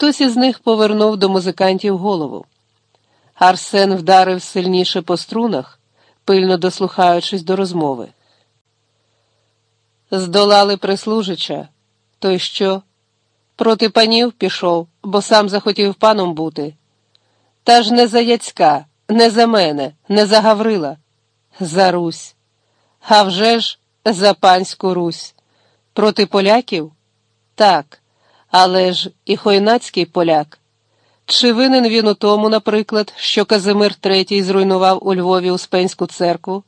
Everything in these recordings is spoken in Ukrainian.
Хтось із них повернув до музикантів голову. Арсен вдарив сильніше по струнах, пильно дослухаючись до розмови. Здолали прислужича, той що? Проти панів пішов, бо сам захотів паном бути. Та ж не за Яцька, не за мене, не за Гаврила, за Русь. А вже ж за панську Русь. Проти поляків? Так, але ж і хойнацький поляк. Чи винен він у тому, наприклад, що Казимир III зруйнував у Львові Успенську церкву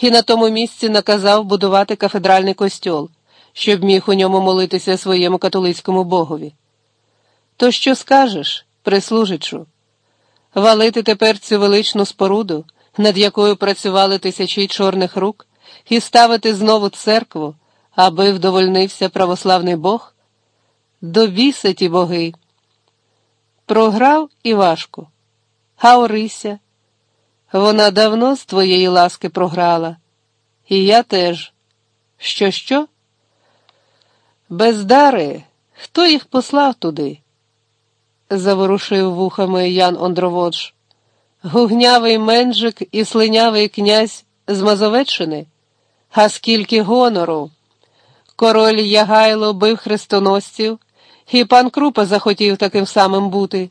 і на тому місці наказав будувати кафедральний костьол, щоб міг у ньому молитися своєму католицькому богові? То що скажеш, прислужичу? Валити тепер цю величну споруду, над якою працювали тисячі чорних рук, і ставити знову церкву, аби вдовольнився православний Бог? До біса ті боги. Програв і важко. А Орися? Вона давно з твоєї ласки програла. І я теж. Що, що? Бездари, хто їх послав туди? заворушив вухами Ян Ондроводж. Гугнявий менжик і слинявий князь з Мазовеччини? А скільки гонору? Король Ягайло бив хрестоносців, і пан Крупа захотів таким самим бути.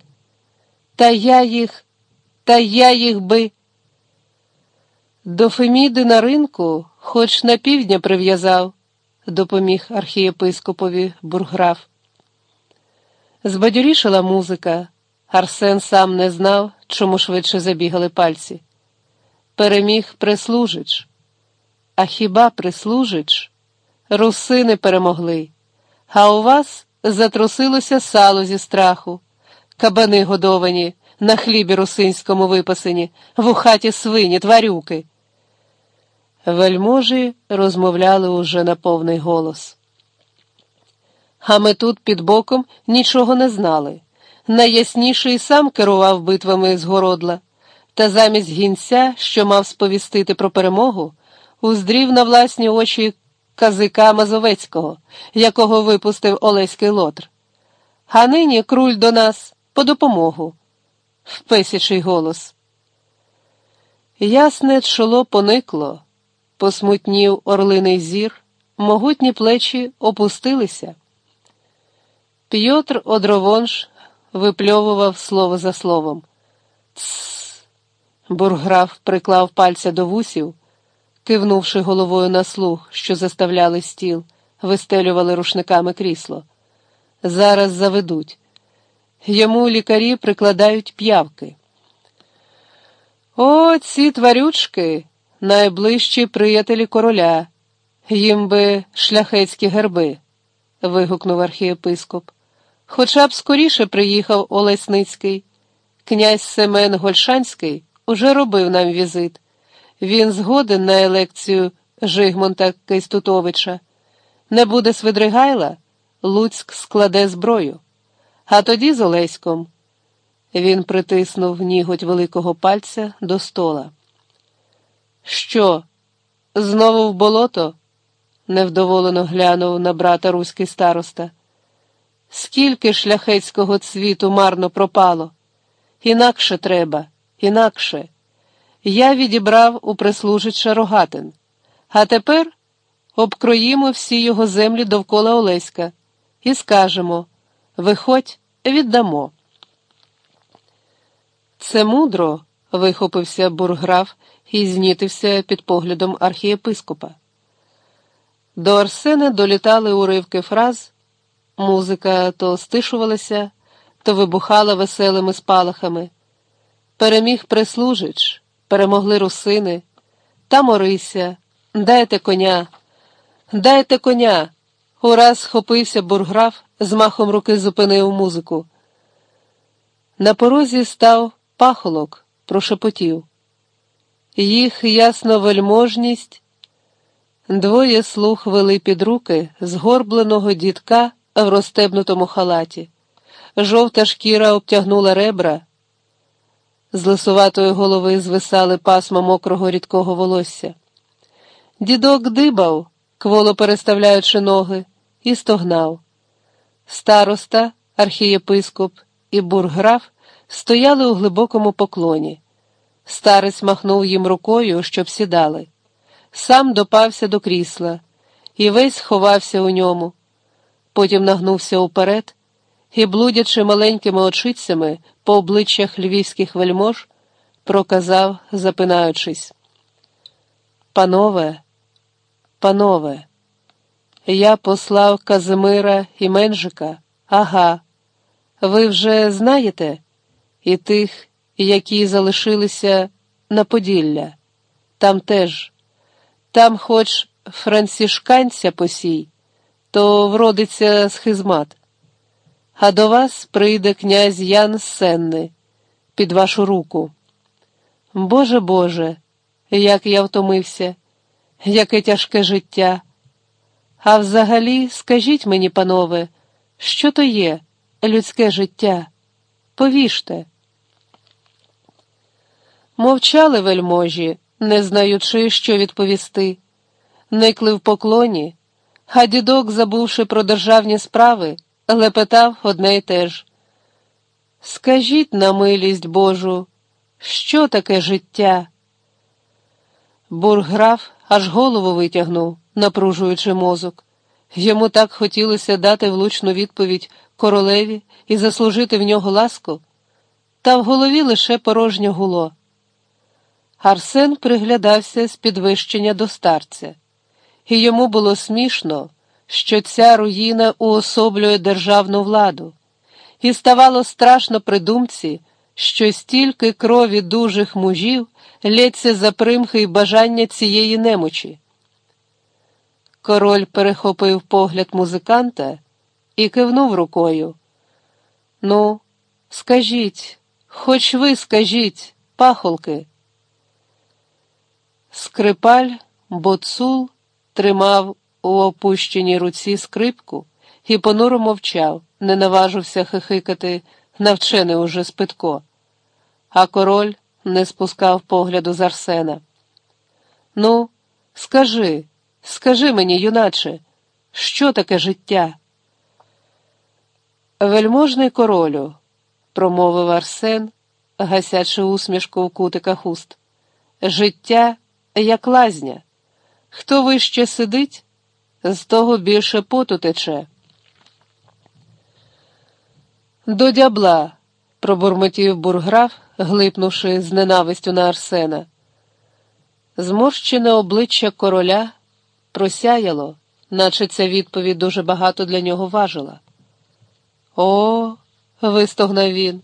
Та я їх, та я їх би. До Феміди на ринку, хоч на півдня прив'язав, допоміг архієпископові бурграф. Збадьорішала музика. Арсен сам не знав, чому швидше забігали пальці. Переміг прислужич. А хіба прислужич? Русини перемогли, а у вас затрусилося сало зі страху, кабани годовані, на хлібі русинському випасені, в ухаті свині, тварюки. Вельможі розмовляли уже на повний голос. А ми тут під боком нічого не знали. Найясніший сам керував битвами з городла, та замість гінця, що мав сповістити про перемогу, уздрів на власні очі казика Мазовецького, якого випустив Олеський лотр. А нині круль до нас по допомогу. Впесячий голос. Ясне чоло поникло, посмутнів орлиний зір, могутні плечі опустилися. П'єтр Одровонш випльовував слово за словом. Бурграф приклав пальця до вусів, кивнувши головою на слух, що заставляли стіл, вистелювали рушниками крісло. Зараз заведуть. Йому лікарі прикладають п'явки. О, ці тварючки, найближчі приятелі короля, їм би шляхетські герби, вигукнув архієпископ. Хоча б скоріше приїхав Олесницький. Князь Семен Гольшанський уже робив нам візит. Він згоден на елекцію Жигмонта Кейстутовича. Не буде Свидригайла, Луцьк складе зброю. А тоді з Олеськом. Він притиснув ніготь великого пальця до стола. Що, знову в болото? невдоволено глянув на брата руський староста. Скільки шляхетського цвіту марно пропало? Інакше треба, інакше. Я відібрав у прислужича рогатин, а тепер обкроїмо всі його землі довкола Олеська і скажемо виходь, віддамо. Це мудро, вихопився бурграф і знітився під поглядом архієпископа. До Арсена долітали уривки фраз. Музика то стишувалася, то вибухала веселими спалахами. Переміг прислужич, перемогли русини, та морися, дайте коня, дайте коня. Ураз схопився бурграф, з махом руки зупинив музику. На порозі став пахолок, прошепотів. Їх ясна вельможність. Двоє слух вели під руки згорбленого дітка в розстебнутому халаті. Жовта шкіра обтягнула ребра. З лисуватої голови звисали пасма мокрого рідкого волосся. Дідок дибав, кволо переставляючи ноги, і стогнав. Староста, архієпископ і бурграф стояли у глибокому поклоні. Старець махнув їм рукою, щоб сідали. Сам допався до крісла і весь ховався у ньому. Потім нагнувся уперед і, блудячи маленькими очицями по обличчях львівських вельмож, проказав, запинаючись. Панове, панове, я послав Казимира і Менжика, ага. Ви вже знаєте і тих, які залишилися на Поділля. Там теж, там, хоч францішканця посій, то вродиться схизмат. А до вас прийде князь Ян Сенни під вашу руку. Боже Боже, як я втомився, яке тяжке життя. А взагалі, скажіть мені, панове, що то є людське життя? Повіжте. Мовчали вельможі, не знаючи, що відповісти, никли в поклоні, а дідок, забувши про державні справи, лепетав одне й те ж. Скажіть на милість Божу, що таке життя? Бурграф аж голову витягнув, напружуючи мозок. Йому так хотілося дати влучну відповідь королеві і заслужити в нього ласку, та в голові лише порожнє гуло. Арсен приглядався з підвищення до старця, і йому було смішно, що ця руїна уособлює державну владу, і ставало страшно при думці, що стільки крові дужих мужів лється за примхи й бажання цієї немочі. Король перехопив погляд музиканта і кивнув рукою. Ну, скажіть, хоч ви скажіть, пахолки. Скрипаль, боцул тримав у опущеній руці скрипку і понуро мовчав, не наважився хихикати, навчений уже спитко. А король не спускав погляду з Арсена. Ну, скажи, скажи мені, юначе, що таке життя? Вельможний королю, промовив Арсен, гасячи усмішку у кутиках уст. Життя як лазня. Хто вище сидить, з того більше поту тече. До дябла, пробурмотів бурграф, глипнувши з ненавистю на Арсена. Зморщене обличчя короля просяяло, наче ця відповідь дуже багато для нього важила. О, вистогнав він.